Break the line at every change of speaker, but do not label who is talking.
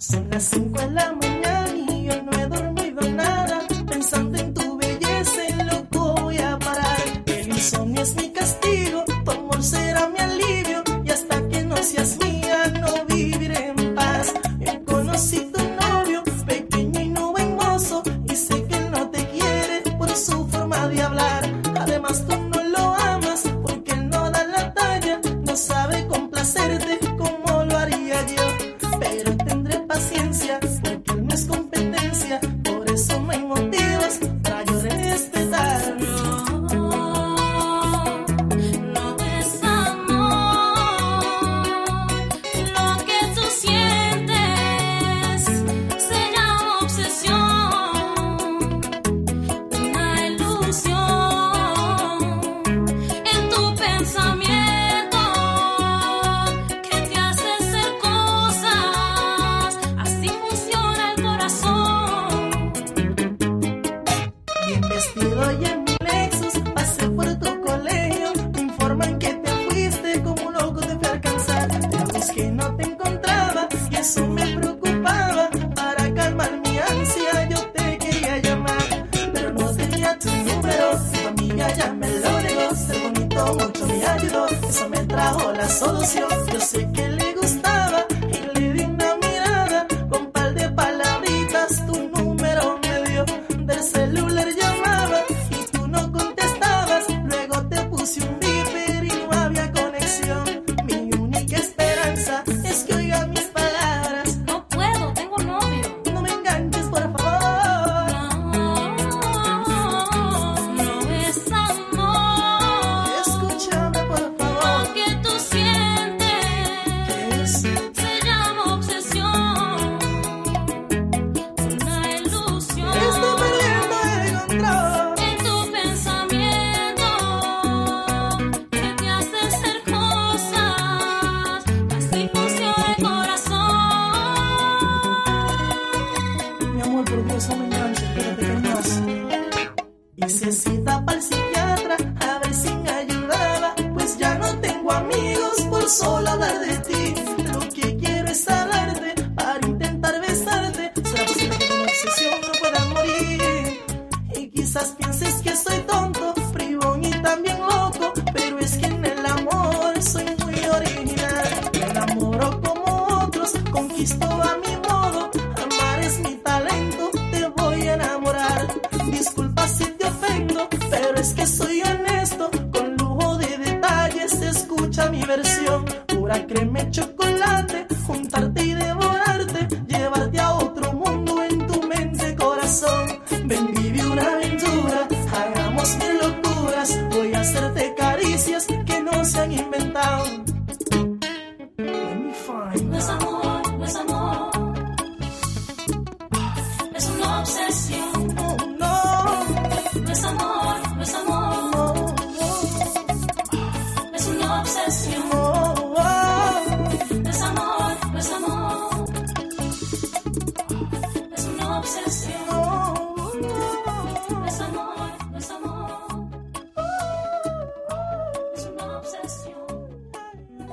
Son las 5 de la mañana y yo no he dormido nada. Pensando en tu belleza, en loco voy a parar. El insomnio es mi castigo, tu amor será mi alivio. Y hasta que no seas mía, no viviré en paz. He conocido un novio, pequeño y no hermoso. Y sé que no te quiere por su forma de hablar. solución.
Se llama obsesión, una ilusión.
Estoy valiendo el atrás.
En tu pensamiento, que te hace hacer cosas. Así funciona el corazón.
Mi amor por Dios, me mi noche perdemos. Hice cita para el psiquiatra, a ver si me ayudaba. Pues ya no tengo amigos por solo dar de. diversión, pura crema y chocolate, juntarte y devorarte, llevarte a otro mundo en tu mente, corazón. Ven, vive una aventura, hagamos mil locuras, voy a hacerte caricias que no se han inventado.